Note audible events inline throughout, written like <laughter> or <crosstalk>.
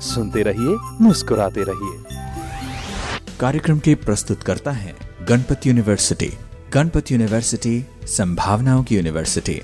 सुनते रहिए मुस्कुराते रहिए। कार्यक्रम के प्रस्तुत करता है गणपति यूनिवर्सिटी गणपति यूनिवर्सिटी संभावनाओं की यूनिवर्सिटी।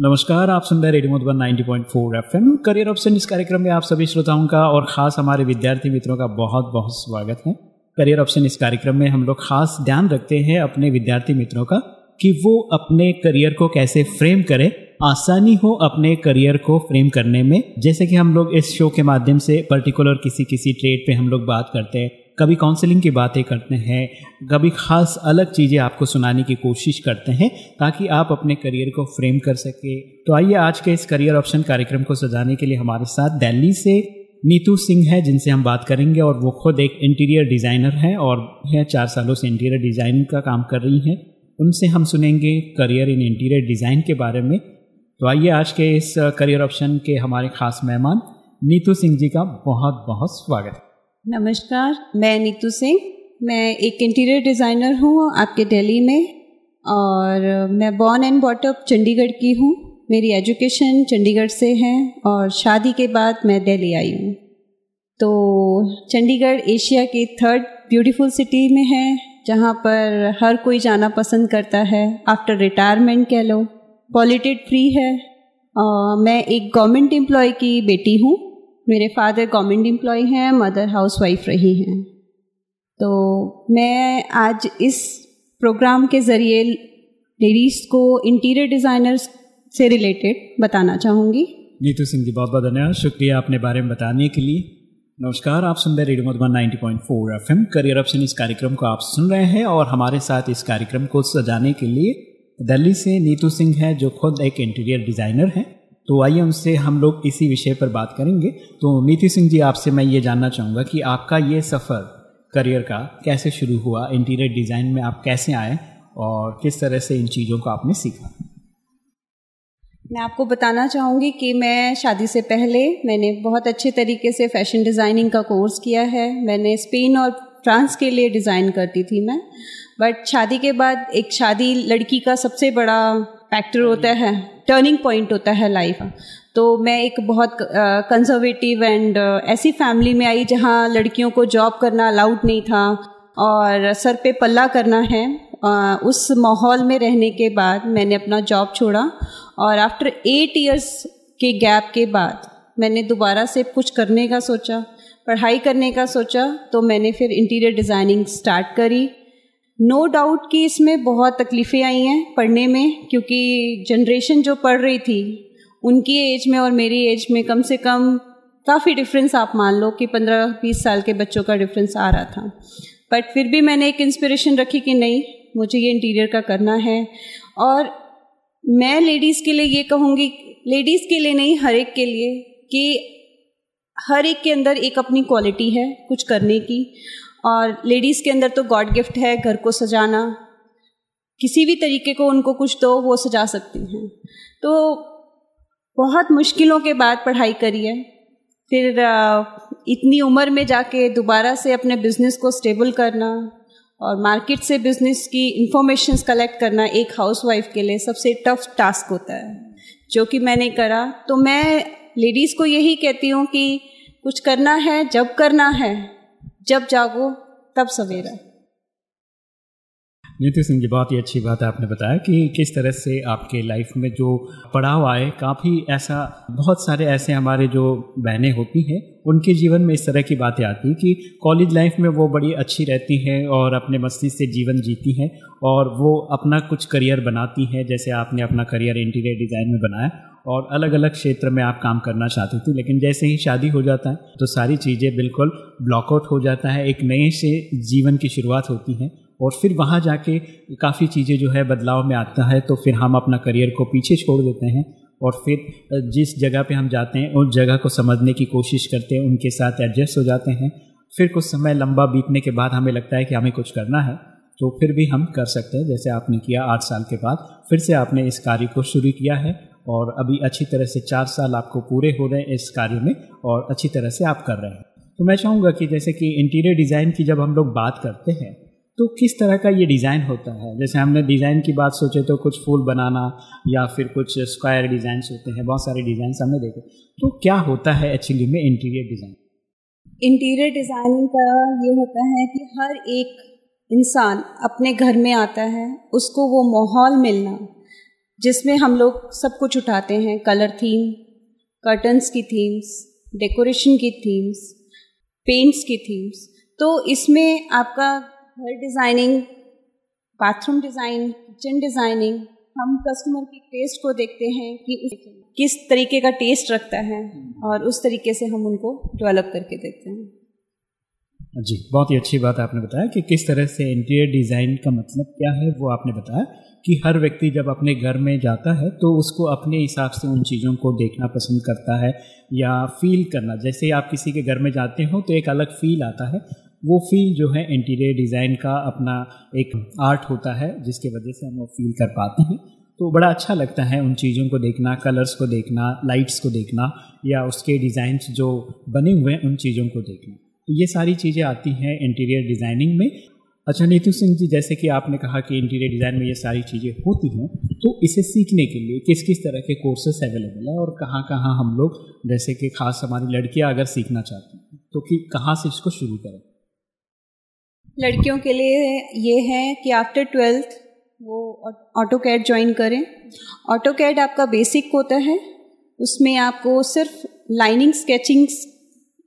नमस्कार आप सुन रहे radio Madhuban 90.4 FM career option इस कार्यक्रम में आप सभी श्रोताओं का और खास हमारे विद्यार्थी मित्रों का बहुत बहुत स्वागत है। करियर ऑप्शन इस कार्यक्रम में हम लोग खास ध्यान रखते हैं अपने विद्यार्थी मित्रों का। कि वो अपने करियर को कैसे फ्रेम करें, आसानी हो अपने करियर को फ्रेम करने में। जैसे कि हम लोग इस शो के माध्यम से पर्टिकुलर किसी किसी ट्रेड पे हम लोग बात करते हैं, कभी काउंसलिंग की बातें करते हैं, कभी खास अलग चीज़ें आपको सुनाने की कोशिश करते हैं, ताकि आप अपने करियर को फ्रेम कर सके। तो आइए आज के इस करियर ऑप्शन कार्यक्रम को सजाने के लिए हमारे साथ दिल्ली से नीतू सिंह है, जिनसे हम बात करेंगे, और वो खुद एक इंटीरियर डिज़ाइनर हैं, और है चार सालों से इंटीरियर डिज़ाइन का काम कर रही हैं। उनसे हम सुनेंगे करियर इन इंटीरियर डिज़ाइन के बारे में। तो आइए आज के इस करियर ऑप्शन के हमारे खास मेहमान, नीतू सिंह जी का बहुत बहुत स्वागत। नमस्कार, मैं नीतू सिंह। मैं एक इंटीरियर डिज़ाइनर हूँ आपके दिल्ली में और मैं बॉर्न एंड बॉटअप चंडीगढ़ की हूँ। मेरी एजुकेशन चंडीगढ़ से है और शादी के बाद मैं दिल्ली आई हूँ। तो चंडीगढ़ एशिया की थर्ड ब्यूटीफुल सिटी में है। जहाँ पर हर कोई जाना पसंद करता है। आफ्टर रिटायरमेंट कह लो। पॉलिटेड फ्री है। आ, मैं एक गवर्नमेंट एम्प्लॉय की बेटी हूँ। मेरे फादर गवर्नमेंट एम्प्लॉय हैं मदर हाउस वाइफ रही हैं। तो मैं आज इस प्रोग्राम के ज़रिए लेडीज़ को इंटीरियर डिज़ाइनर्स से रिलेटेड बताना चाहूँगी। नीतू सिंह जी बहुत बहुत धन्यवाद। शुक्रिया अपने बारे में बताने के लिए। नमस्कार, आप सुन रहे radio Madhuban 90.4 FM. Career option इस कार्यक्रम को आप सुन रहे हैं और हमारे साथ इस कार्यक्रम को सजाने के लिए दिल्ली से नीतू सिंह है, जो खुद एक इंटीरियर डिज़ाइनर है। तो आइए उनसे हम लोग इसी विषय पर बात करेंगे। तो नीति सिंह जी, आपसे मैं ये जानना चाहूँगा कि आपका ये सफ़र करियर का कैसे शुरू हुआ? इंटीरियर डिज़ाइन में आप कैसे आए और किस तरह से इन चीज़ों को आपने सीखा? मैं आपको बताना चाहूँगी कि मैं शादी से पहले मैंने बहुत अच्छे तरीके से फ़ैशन डिज़ाइनिंग का कोर्स किया है। मैंने स्पेन और फ्रांस के लिए डिज़ाइन करती थी मैं। बट शादी के बाद एक शादी लड़की का सबसे बड़ा फैक्टर होता है टर्निंग पॉइंट होता है लाइफ तो मैं एक बहुत कंजर्वेटिव एंड ऐसी फैमिली में आई जहाँ लड़कियों को जॉब करना अलाउड नहीं था और सर पे पल्ला करना है। उस माहौल में रहने के बाद मैंने अपना जॉब छोड़ा और आफ्टर एट इयर्स के गैप के बाद मैंने दोबारा से कुछ करने का सोचा, पढ़ाई करने का सोचा तो मैंने फिर इंटीरियर डिज़ाइनिंग स्टार्ट करी। नो no डाउट कि इसमें बहुत तकलीफ़ें आई हैं पढ़ने में, क्योंकि जनरेशन जो पढ़ रही थी, उनकी एज में और मेरी एज में कम से कम काफ़ी डिफरेंस आप मान लो कि पंद्रह बीस साल के बच्चों का डिफरेंस आ रहा था। बट फिर भी मैंने एक इंस्पिरेशन रखी कि नहीं मुझे ये इंटीरियर का करना है। और मैं लेडीज़ के लिए ये कहूँगी लेडीज़ के लिए नहीं, हर एक के लिए कि हर एक के अंदर एक अपनी क्वालिटी है कुछ करने की। और लेडीज़ के अंदर तो गॉड गिफ्ट है घर को सजाना। किसी भी तरीके को उनको कुछ दो, वो सजा सकती हैं। तो बहुत मुश्किलों के बाद पढ़ाई करी है। फिर इतनी उम्र में जाके दोबारा से अपने बिज़नेस को स्टेबल करना और मार्केट से बिज़नेस की इंफॉर्मेशन कलेक्ट करना एक हाउसवाइफ के लिए सबसे टफ टास्क होता है। जो कि मैंने करा। तो मैं लेडीज़ को यही कहती हूँ कि कुछ करना है, जब करना है, जब जागो, तब सवेरा। नीति सिंह जी बहुत ही अच्छी बात है आपने बताया कि किस तरह से आपके लाइफ में जो पड़ाव आए, काफ़ी ऐसा, बहुत सारे ऐसे हमारे जो बहनें होती हैं, उनके जीवन में इस तरह की बातें आती हैं कि कॉलेज लाइफ में वो बड़ी अच्छी रहती हैं और अपने मस्ती से जीवन जीती हैं और वो अपना कुछ करियर बनाती हैं, जैसे आपने अपना करियर इंटीरियर डिज़ाइन में बनाया और अलग अलग क्षेत्र में आप काम करना चाहती थी, लेकिन जैसे ही शादी हो जाता है तो सारी चीज़ें बिल्कुल ब्लॉकआउट हो जाता है, एक नए से जीवन की शुरुआत होती है। और फिर वहाँ जाके काफ़ी चीज़ें जो है बदलाव में आता है तो फिर हम अपना करियर को पीछे छोड़ देते हैं और फिर जिस जगह पे हम जाते हैं, उस जगह को समझने की कोशिश करते हैं, उनके साथ एडजस्ट हो जाते हैं। फिर कुछ समय लंबा बीतने के बाद हमें लगता है कि हमें कुछ करना है तो फिर भी हम कर सकते हैं। जैसे आपने किया आठ साल के बाद, फिर से आपने इस कार्य को शुरू किया है और अभी अच्छी तरह से चार साल आपको पूरे हो रहे हैं इस कार्य में और अच्छी तरह से आप कर रहे हैं। तो मैं चाहूँगा कि जैसे कि इंटीरियर डिज़ाइन की जब हम लोग बात करते हैं तो किस तरह का ये डिज़ाइन होता है? जैसे हमने डिज़ाइन की बात सोचे तो कुछ फूल बनाना या फिर कुछ स्क्वायर डिज़ाइंस होते हैं, बहुत सारे डिज़ाइन हमने देखे। तो क्या होता है एक्चुअली में इंटीरियर डिज़ाइन इंटीरियर डिज़ाइनिंग का ये होता है कि हर एक इंसान अपने घर में आता है, उसको वो माहौल मिलना, जिसमें हम लोग सब कुछ उठाते हैं कलर थीम कर्टन्स की थीम्स डेकोरेशन की थीम्स पेंट्स की थीम्स तो इसमें आपका घर designing bathroom design kitchen designing हम कस्टमर की टेस्ट को देखते हैं कि किस तरीके का टेस्ट रखता है और उस तरीके से हम उनको डेवलप करके देते हैं। जी, बहुत ही अच्छी बात आपने बताया कि किस तरह से इंटीरियर डिज़ाइन का मतलब क्या है, वो आपने बताया कि हर व्यक्ति जब अपने घर में जाता है तो उसको अपने हिसाब से उन चीज़ों को देखना पसंद करता है या फील करना। जैसे आप किसी के घर में जाते हो तो एक अलग फील आता है वो फील जो है इंटीरियर डिज़ाइन का अपना एक आर्ट होता है, जिसके वजह से हम वो फील कर पाते हैं। तो बड़ा अच्छा लगता है उन चीज़ों को देखना कलर्स को देखना लाइट्स को देखना, या उसके डिज़ाइंस जो बने हुए हैं, उन चीज़ों को देखना। तो ये सारी चीज़ें आती हैं इंटीरियर डिज़ाइनिंग में। अच्छा नीतू सिंह जी, जैसे कि आपने कहा कि इंटीरियर डिज़ाइन में ये सारी चीज़ें होती हैं तो इसे सीखने के लिए किस किस तरह के कोर्सेस अवेलेबल है और कहाँ कहाँ हम लोग, जैसे कि खास हमारी लड़कियाँ अगर सीखना चाहती हैं तो कि कहाँ से इसको शुरू करें? लड़कियों के लिए ये है कि आफ्टर ट्वेल्थ वो ऑटो कैड ज्वाइन करें। ऑटो कैड आपका बेसिक होता है। उसमें आपको सिर्फ़ लाइनिंग स्केचिंग्स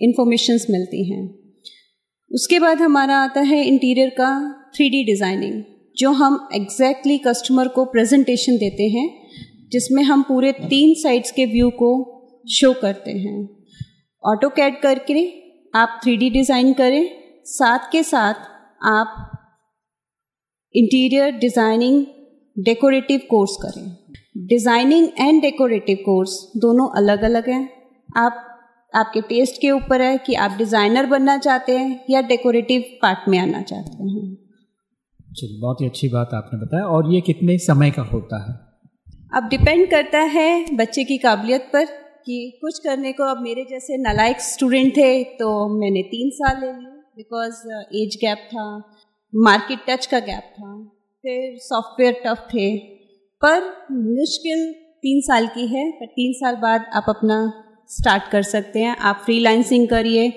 इंफॉर्मेशंस मिलती हैं। उसके बाद हमारा आता है इंटीरियर का थ्री डिज़ाइनिंग जो हम एग्जैक्टली exactly कस्टमर को प्रेजेंटेशन देते हैं, जिसमें हम पूरे तीन साइड्स के व्यू को शो करते हैं। ऑटो कैड करके आप थ्री डिज़ाइन करें। साथ के साथ आप इंटीरियर डिज़ाइनिंग डेकोरेटिव कोर्स करें। डिज़ाइनिंग एंड डेकोरेटिव कोर्स दोनों अलग अलग हैं। आप आपके टेस्ट के ऊपर है कि आप डिज़ाइनर बनना चाहते हैं या डेकोरेटिव पार्ट में आना चाहते हैं। चलिए बहुत ही अच्छी बात आपने बताया। और ये कितने समय का होता है? अब डिपेंड करता है बच्चे की काबिलियत पर कि कुछ करने को अब मेरे जैसे नलायक स्टूडेंट थे तो मैंने तीन साल ले लिया बिकॉज़ एज गैप था मार्केट टच का गैप था, फिर सॉफ्टवेयर टफ थे। पर मुश्किल तीन साल की है, पर तीन साल बाद आप अपना स्टार्ट कर सकते हैं। आप फ्रीलांसिंग करिए,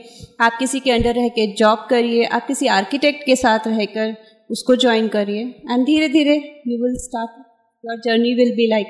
आप किसी के अंडर रह के जॉब करिए, आप किसी आर्किटेक्ट के साथ रहकर उसको ज्वाइन करिए एंड धीरे धीरे you will start your journey will be like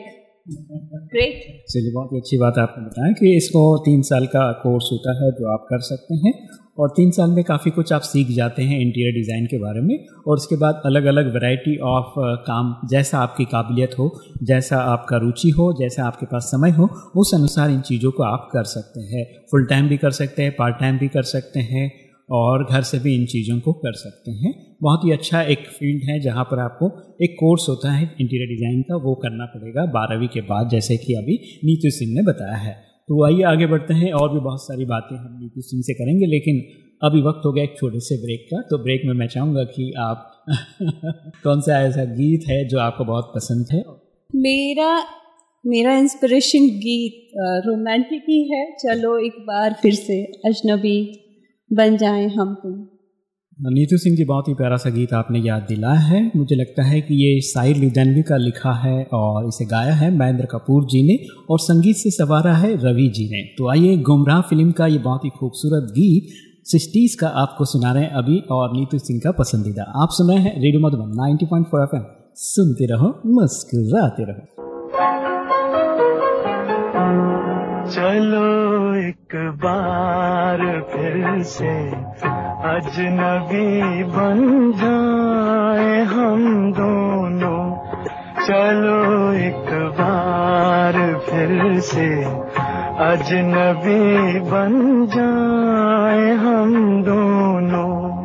great चलिए, बहुत ही अच्छी बात आपने बताया कि इसको तीन साल का कोर्स होता है जो आप कर सकते हैं। और तीन साल में काफ़ी कुछ आप सीख जाते हैं इंटीरियर डिज़ाइन के बारे में, और उसके बाद अलग अलग वैरायटी ऑफ़ काम, जैसा आपकी काबिलियत हो, जैसा आपका रुचि हो, जैसा आपके पास समय हो, उस अनुसार इन चीज़ों को आप कर सकते हैं। फुल टाइम भी कर सकते हैं पार्ट टाइम भी कर सकते हैं, और घर से भी इन चीज़ों को कर सकते हैं। बहुत ही अच्छा एक फ़ील्ड है जहाँ पर आपको एक कोर्स होता है इंटीरियर डिज़ाइन का, वो करना पड़ेगा बारहवीं के बाद, जैसे कि अभी नीतू सिंह ने बताया है। तो आइए आगे बढ़ते हैं, और भी बहुत सारी बातें हम नीतू सिंह से करेंगे, लेकिन अभी वक्त हो गया एक छोटे से ब्रेक का तो ब्रेक में मैं चाहूँगा कि आप <laughs> कौन सा ऐसा गीत है जो आपको बहुत पसंद है? मेरा मेरा इंस्पिरेशन गीत रोमांटिक ही है। चलो एक बार फिर से अजनबी बन जाए हम तुम। नीतू सिंह जी, बहुत ही प्यारा सा गीत आपने याद दिलाया है। मुझे लगता है कि ये साहिर लुधियानवी का लिखा है और इसे गाया है महेंद्र कपूर जी ने और संगीत से सवारा है रवि जी ने। तो आइए गुमराह फ़िल्म का ये बहुत ही खूबसूरत गीत सिक्सटीज का आपको सुना रहे हैं अभी और नीतू सिंह का पसंदीदा। आप सुना है radio Madhuban ninety point four FM सुनते रहो, मुस्कुराते रहो। चलो एक बार फिर से अजनबी बन जाए हम दोनों। चलो एक बार फिर से अजनबी बन जाए हम दोनों।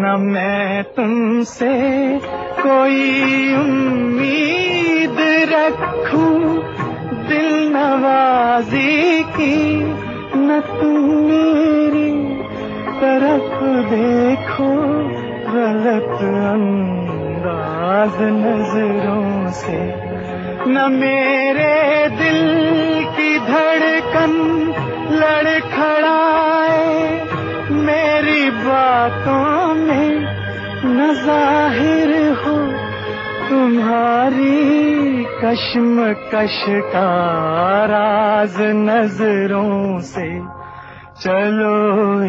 न मैं तुमसे कोई उम्मीद रखूँ। दिल नवाजी की, न तुम मेरी तरफ़ देखो। गलत अंदाज नज़रों से, न मेरे दिल की धड़कन लड़खड़ाए। मेरी बातों में न ज़ाहिर हो तुम्हारी कश्म कश का राज नज़रों से। चलो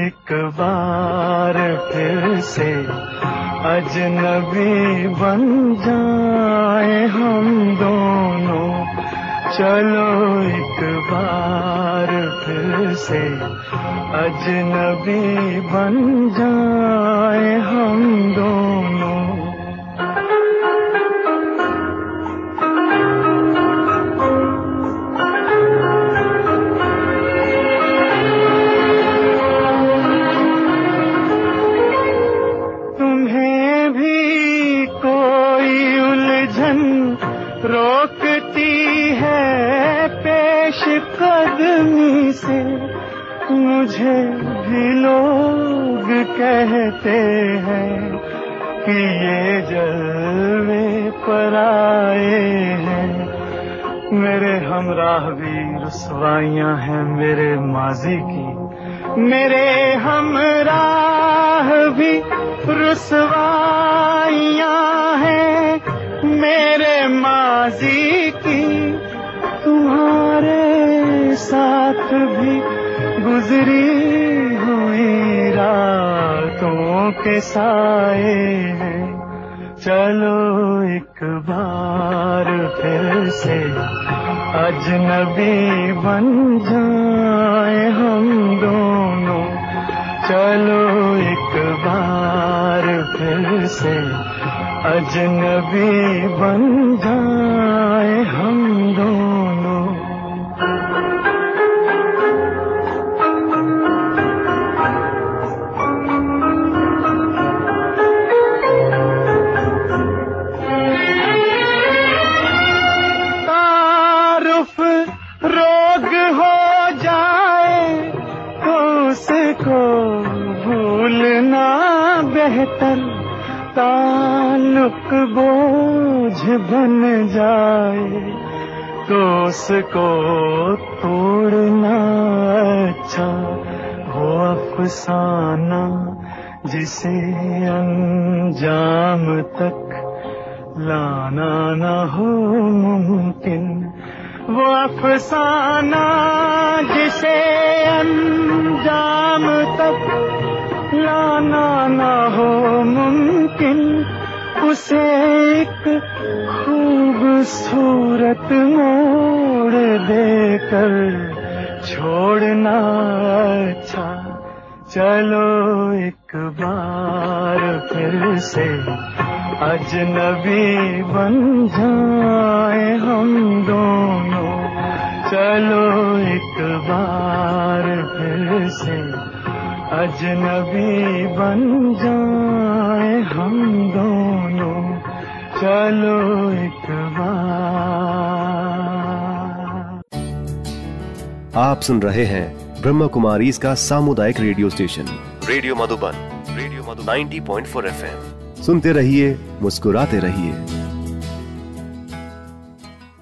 एक बार फिर से अजनबी बन जाए हम दोनों। चलो एक बार से अजनबी बन जाए हम दोनों मुझे भी लोग कहते हैं कि ये जलवे पर आए हैं। मेरे हमराह भी रसवाइयाँ हैं मेरे माजी की। मेरे हमराह भी रसवाइयाँ हैं मेरे माजी की। तुम्हारे साथ भी गुजरी हुई रातों के साए हैं। चलो एक बार फिर से अजनबी बन जाए हम दोनों। चलो एक बार फिर से अजनबी बन जाए हम दोनों। बोझ बन जाए तो उसको तोड़ना अच्छा हो अफसाना, जिसे अंजाम तक लाना न हो मुमकिन। वो अफसाना, जिसे अंजाम तक लाना न हो मुमकिन। उसे एक खूबसूरत मोड़ देकर छोड़ना अच्छा। चलो एक बार फिर से अजनबी बन जाए हम दोनों। चलो एक बार फिर से अजनबी बन जाए हम दोनों। चलो एक बार। आप सुन रहे हैं ब्रह्म कुमारी इसका सामुदायिक radio station. Radio Madhuban radio Madhuban 90.4 FM. सुनते रहिए मुस्कुराते रहिए।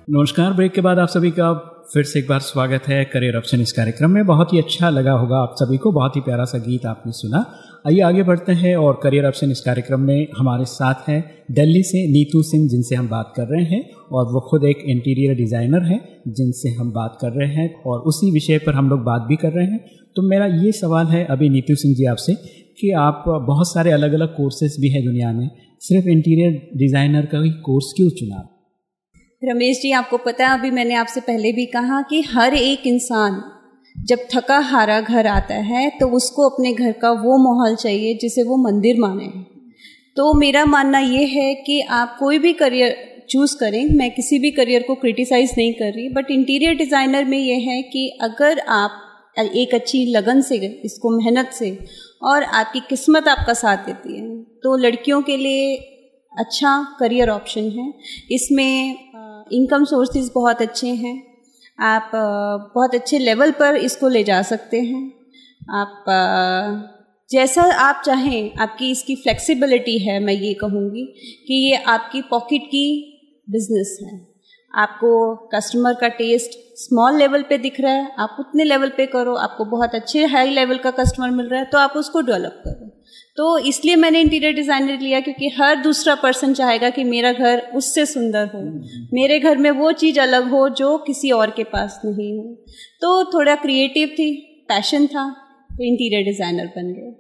नमस्कार ब्रेक के बाद आप सभी का फिर से एक बार स्वागत है करियर ऑप्शन इस कार्यक्रम में। बहुत ही अच्छा लगा होगा आप सभी को। बहुत ही प्यारा सा गीत आपने सुना। आइए आगे बढ़ते हैं और करियर ऑप्शन इस कार्यक्रम में हमारे साथ हैं दिल्ली से नीतू सिंह, जिनसे हम बात कर रहे हैं और वो खुद एक इंटीरियर डिज़ाइनर हैं, जिनसे हम बात कर रहे हैं और उसी विषय पर हम लोग बात भी कर रहे हैं। तो मेरा ये सवाल है अभी नीतू सिंह जी आपसे कि आप बहुत सारे अलग अलग कोर्सेज भी हैं दुनिया में। सिर्फ़ इंटीरियर डिज़ाइनर का ही कोर्स क्यों चुना? रमेश जी, आपको पता है, अभी मैंने आपसे पहले भी कहा कि हर एक इंसान जब थका हारा घर आता है तो उसको अपने घर का वो माहौल चाहिए जिसे वो मंदिर माने। तो मेरा मानना ये है कि आप कोई भी करियर चूज़ करें, मैं किसी भी करियर को क्रिटिसाइज़ नहीं कर रही, बट इंटीरियर डिज़ाइनर में ये है कि अगर आप एक अच्छी लगन से, इसको मेहनत से और आपकी किस्मत आपका साथ देती है तो लड़कियों के लिए अच्छा करियर ऑप्शन है। इसमें इनकम सोर्सेज बहुत अच्छे हैं। आप बहुत अच्छे लेवल पर इसको ले जा सकते हैं। आप जैसा आप चाहें, आपकी इसकी फ्लेक्सिबिलिटी है, मैं ये कहूँगी कि ये आपकी पॉकेट की बिज़नेस है। आपको कस्टमर का टेस्ट स्मॉल लेवल पे दिख रहा है, आप उतने लेवल पे करो, आपको बहुत अच्छे हाई लेवल का कस्टमर मिल रहा है तो आप उसको डेवलप करो। तो इसलिए मैंने इंटीरियर डिज़ाइनर लिया क्योंकि हर दूसरा पर्सन चाहेगा कि मेरा घर उससे सुंदर हो। मेरे घर में वो चीज़ अलग हो जो किसी और के पास नहीं हो। तो थोड़ा क्रिएटिव थी पैशन था तो इंटीरियर डिज़ाइनर बन गए।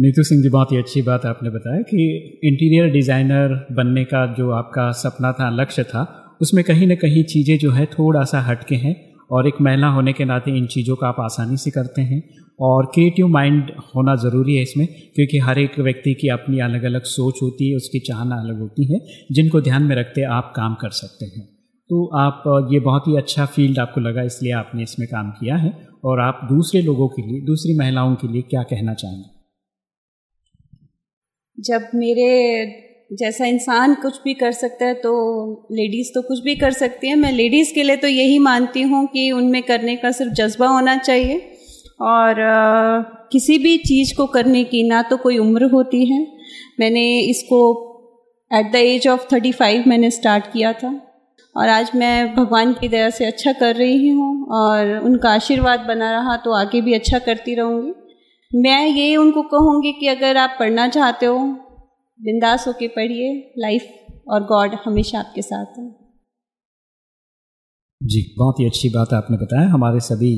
नीतू सिंह जी बहुत ही अच्छी बात आपने बताया कि इंटीरियर डिज़ाइनर बनने का जो आपका सपना था लक्ष्य था उसमें कहीं ना कहीं चीज़ें जो है थोड़ा सा हटके हैं। और एक महिला होने के नाते इन चीज़ों का आप आसानी से करते हैं। और क्रिएटिव माइंड होना ज़रूरी है इसमें, क्योंकि हर एक व्यक्ति की अपनी अलग अलग सोच होती है, उसकी चाहना अलग होती है, जिनको ध्यान में रखते आप काम कर सकते हैं। तो आप, ये बहुत ही अच्छा फ़ील्ड आपको लगा, इसलिए आपने इसमें काम किया है। और आप दूसरे लोगों के लिए, दूसरी महिलाओं के लिए क्या कहना चाहेंगे? जब मेरे जैसा इंसान कुछ भी कर सकता है तो लेडीज़ तो कुछ भी कर सकती हैं। मैं लेडीज़ के लिए तो यही मानती हूँ कि उनमें करने का सिर्फ़ जज्बा होना चाहिए। और आ, किसी भी चीज़ को करने की ना तो कोई उम्र होती है। मैंने इसको at the age of thirty five मैंने स्टार्ट किया था। और आज मैं भगवान की दया से अच्छा कर रही हूँ और उनका आशीर्वाद बना रहा तो आगे भी अच्छा करती रहूँगी। मैं ये उनको कहूँगी कि अगर आप पढ़ना चाहते हो बिंदास होके पढ़िए। लाइफ और गॉड हमेशा आपके साथ है। जी, बहुत ही अच्छी बात आपने बताया। हमारे सभी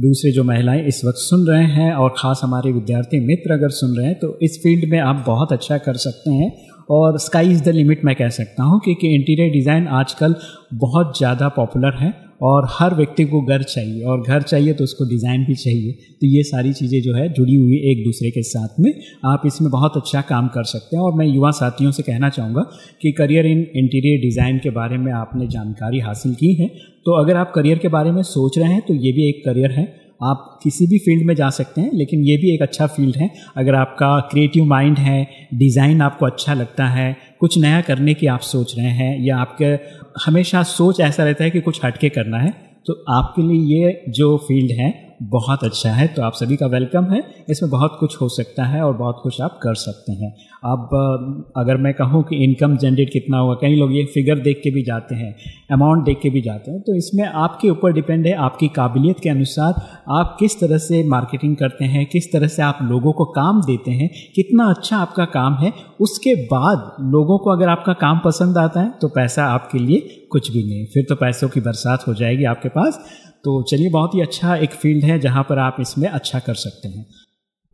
दूसरे जो महिलाएँ इस वक्त सुन रहे हैं और ख़ास हमारे विद्यार्थी मित्र अगर सुन रहे हैं तो इस फ़ील्ड में आप बहुत अच्छा कर सकते हैं। और स्काई इज़ द लिमिट मैं कह सकता हूँ, क्योंकि इंटीरियर डिज़ाइन आजकल बहुत ज़्यादा पॉपुलर है और हर व्यक्ति को घर चाहिए और घर चाहिए तो उसको डिज़ाइन भी चाहिए। तो ये सारी चीज़ें जो है जुड़ी हुई एक दूसरे के साथ में। आप इसमें बहुत अच्छा काम कर सकते हैं और मैं युवा साथियों से कहना चाहूँगा कि करियर इन इंटीरियर डिज़ाइन के बारे में आपने जानकारी हासिल की है। तो अगर आप करियर के बारे में सोच रहे हैं तो ये भी एक करियर है। आप किसी भी फ़ील्ड में जा सकते हैं, लेकिन ये भी एक अच्छा फ़ील्ड है। अगर आपका क्रिएटिव माइंड है डिज़ाइन आपको अच्छा लगता है, कुछ नया करने की आप सोच रहे हैं, या आपके हमेशा सोच ऐसा रहता है कि कुछ हटके करना है तो आपके लिए ये जो फ़ील्ड है बहुत अच्छा है तो आप सभी का वेलकम है। इसमें बहुत कुछ हो सकता है और बहुत कुछ आप कर सकते हैं। अब अगर मैं कहूँ कि इनकम जनरेट कितना होगा, कई लोग ये फिगर देख के भी जाते हैं अमाउंट देख के भी जाते हैं तो इसमें आपके ऊपर डिपेंड है, आपकी काबिलियत के अनुसार आप किस तरह से मार्केटिंग करते हैं, किस तरह से आप लोगों को काम देते हैं, कितना अच्छा आपका काम है, उसके बाद लोगों को अगर आपका काम पसंद आता है तो पैसा आपके लिए कुछ भी नहीं। फिर तो पैसों की बरसात हो जाएगी आपके पास। तो चलिए, बहुत ही अच्छा एक फ़ील्ड है जहाँ पर आप इसमें अच्छा कर सकते हैं।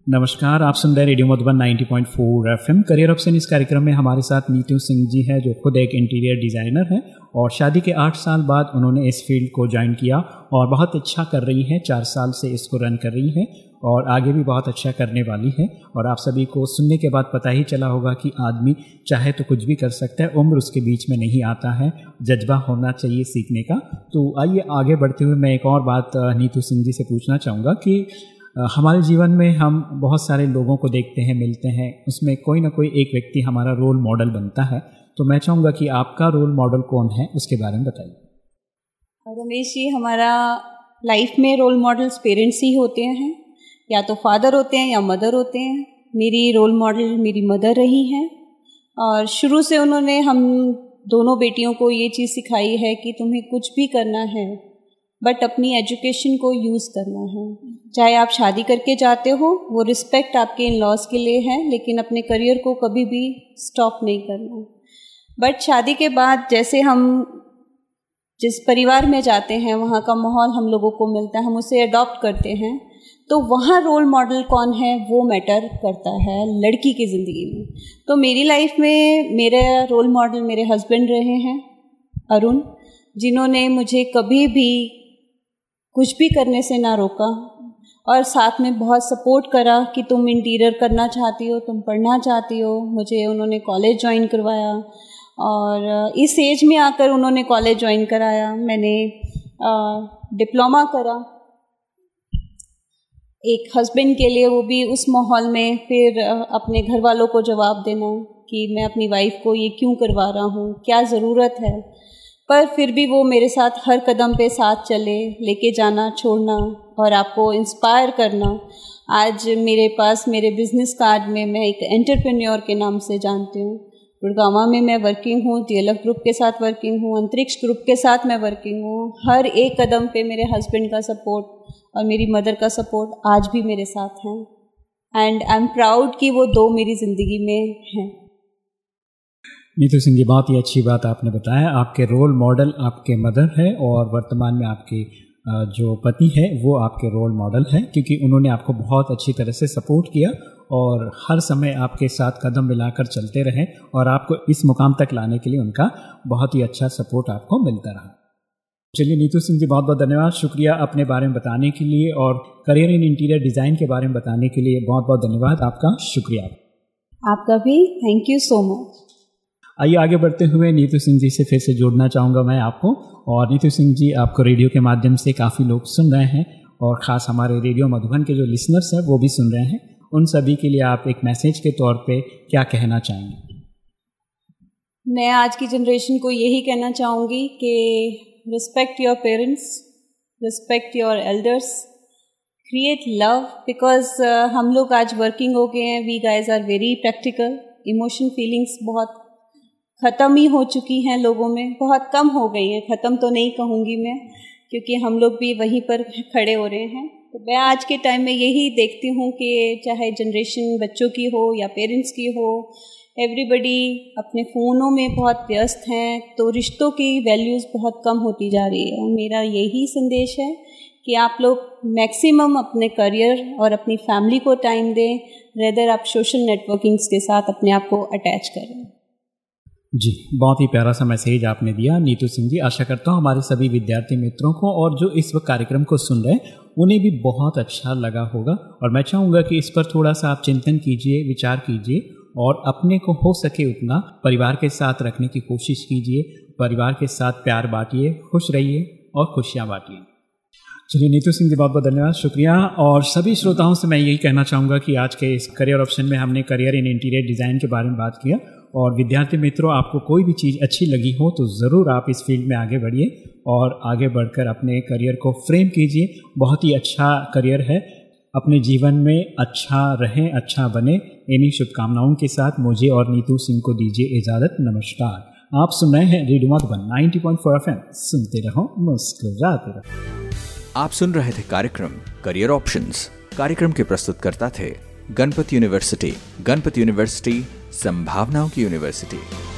नमस्कार, आप सुन रहे radio Madhuban 90.4 point career option इस कार्यक्रम में हमारे साथ नीतू सिंह जी हैं, जो खुद एक इंटीरियर डिज़ाइनर हैं और शादी के आठ साल बाद उन्होंने इस फ़ील्ड को ज्वाइन किया और बहुत अच्छा कर रही हैं, चार साल से इसको रन कर रही हैं। और आगे भी बहुत अच्छा करने वाली है। और आप सभी को सुनने के बाद पता ही चला होगा कि आदमी चाहे तो कुछ भी कर सकता है, उम्र उसके बीच में नहीं आता है। जज्बा होना चाहिए सीखने का। तो आइए आगे बढ़ते हुए मैं एक और बात नीतू सिंह जी से पूछना चाहूँगा कि हमारे जीवन में हम बहुत सारे लोगों को देखते हैं, मिलते हैं। उसमें कोई ना कोई एक व्यक्ति हमारा रोल मॉडल बनता है। तो मैं चाहूँगा कि आपका रोल मॉडल कौन है, उसके बारे में बताइए। रमेश जी, हमारा लाइफ में रोल मॉडल्स पेरेंट्स ही होते हैं। या तो फादर होते हैं या मदर होते हैं। मेरी रोल मॉडल मेरी मदर रही हैं। और शुरू से उन्होंने हम दोनों बेटियों को ये चीज़ सिखाई है कि तुम्हें कुछ भी करना है बट अपनी एजुकेशन को यूज़ करना है। चाहे आप शादी करके जाते हो, वो रिस्पेक्ट आपके इन लॉज के लिए है, लेकिन अपने करियर को कभी भी स्टॉप नहीं करना। बट शादी के बाद जैसे हम जिस परिवार में जाते हैं, वहाँ का माहौल हम लोगों को मिलता है, हम उसे अडॉप्ट करते हैं। तो वहाँ रोल मॉडल कौन है, वो मैटर करता है लड़की की ज़िंदगी में। तो मेरी लाइफ में मेरे रोल मॉडल मेरे हस्बैंड रहे हैं, अरुण, जिन्होंने मुझे कभी भी कुछ भी करने से ना रोका और साथ में बहुत सपोर्ट करा कि तुम इंटीरियर करना चाहती हो, तुम पढ़ना चाहती हो। मुझे उन्होंने कॉलेज ज्वाइन करवाया और इस एज में आकर उन्होंने कॉलेज ज्वाइन कराया। मैंने डिप्लोमा करा। एक हस्बैंड के लिए वो भी उस माहौल में फिर अपने घर वालों को जवाब देना कि मैं अपनी वाइफ को ये क्यों करवा रहा हूँ, क्या ज़रूरत है? पर फिर भी वो मेरे साथ हर कदम पे साथ चले, लेके जाना, छोड़ना और आपको इंस्पायर करना। आज मेरे पास, मेरे बिज़नेस कार्ड में मैं एक एंटरप्रेन्योर के नाम से जानती हूँ। गुड़गावा में मैं वर्किंग हूँ टीएलएफ ग्रुप के साथ वर्किंग हूँ, अंतरिक्ष ग्रुप के साथ मैं वर्किंग हूँ। हर एक कदम पे मेरे हस्बैंड का सपोर्ट और मेरी मदर का सपोर्ट आज भी मेरे साथ हैं। एंड आई एम प्राउड कि वो दो मेरी ज़िंदगी में हैं। नीतू सिंह जी, बहुत ही अच्छी बात आपने बताया। आपके रोल मॉडल आपके मदर है और वर्तमान में आपके जो पति है, वो आपके रोल मॉडल है क्योंकि उन्होंने आपको बहुत अच्छी तरह से सपोर्ट किया और हर समय आपके साथ कदम मिलाकर चलते रहे और आपको इस मुकाम तक लाने के लिए उनका बहुत ही अच्छा सपोर्ट आपको मिलता रहा। चलिए नीतू सिंह जी बहुत बहुत धन्यवाद। शुक्रिया अपने बारे में बताने के लिए और करियर इन इंटीरियर डिज़ाइन के बारे में बताने के लिए बहुत बहुत धन्यवाद। आपका शुक्रिया। आपका भी थैंक यू सो मच आइए आगे बढ़ते हुए नीतू सिंह जी से फिर से जोड़ना चाहूँगा मैं आपको। और नीतू सिंह जी आपको रेडियो के माध्यम से काफ़ी लोग सुन रहे हैं और ख़ास हमारे रेडियो मधुबन के जो लिसनर्स हैं वो भी सुन रहे हैं। उन सभी के लिए आप एक मैसेज के तौर पे क्या कहना चाहेंगे? मैं आज की जनरेशन को यही कहना चाहूँगी कि respect your parents respect your elders create love because हम लोग आज वर्किंग हो गए हैं we guys are very practical emotion feelings बहुत ख़त्म ही हो चुकी हैं लोगों में, बहुत कम हो गई हैं, ख़त्म तो नहीं कहूँगी मैं, क्योंकि हम लोग भी वहीं पर खड़े हो रहे हैं। तो मैं आज के टाइम में यही देखती हूँ कि चाहे जनरेशन बच्चों की हो या पेरेंट्स की हो एवरीबडी अपने फ़ोनों में बहुत व्यस्त हैं तो रिश्तों की वैल्यूज़ बहुत कम होती जा रही है। मेरा यही संदेश है कि आप लोग मैक्सिमम अपने करियर और अपनी फैमिली को टाइम दें रेदर आप सोशल नेटवर्किंग्स के साथ अपने आप को अटैच करें। जी, बहुत ही प्यारा सा मैसेज आपने दिया। नीतू सिंह जी, आशा करता हूँ हमारे सभी विद्यार्थी मित्रों को और जो इस वक्त कार्यक्रम को सुन रहे हैं, उन्हें भी बहुत अच्छा लगा होगा। और मैं चाहूँगा कि इस पर थोड़ा सा आप चिंतन कीजिए, विचार कीजिए और अपने को हो सके उतना परिवार के साथ रखने की कोशिश कीजिए, परिवार के साथ प्यार बांटिए, खुश रहिए और खुशियाँ बांटिए। चलिए, नीतू सिंह जी, बहुत बहुत धन्यवाद, शुक्रिया। और सभी श्रोताओं से मैं यही कहना चाहूँगा कि आज के इस करियर ऑप्शन में हमने करियर इन इंटीरियर डिज़ाइन के बारे में बात किया। और विद्यार्थी मित्रों, आपको कोई भी चीज़ अच्छी लगी हो तो ज़रूर आप इस फ़ील्ड में आगे बढ़िए और आगे बढ़कर अपने करियर को फ्रेम कीजिए। बहुत ही अच्छा करियर है। अपने जीवन में अच्छा रहें अच्छा बने। इन्हीं शुभकामनाओं के साथ मुझे और नीतू सिंह को दीजिए इजाज़त। नमस्कार। आप सुन रहे हैं रेडियो मधुबन 90.4 एफएम। सुनते रहो, मुस्कुराते रहो। आप सुन रहे थे कार्यक्रम करियर ऑप्शंस कार्यक्रम के प्रस्तुतकर्ता थे गणपति यूनिवर्सिटी गणपति यूनिवर्सिटी, संभावनाओं की यूनिवर्सिटी।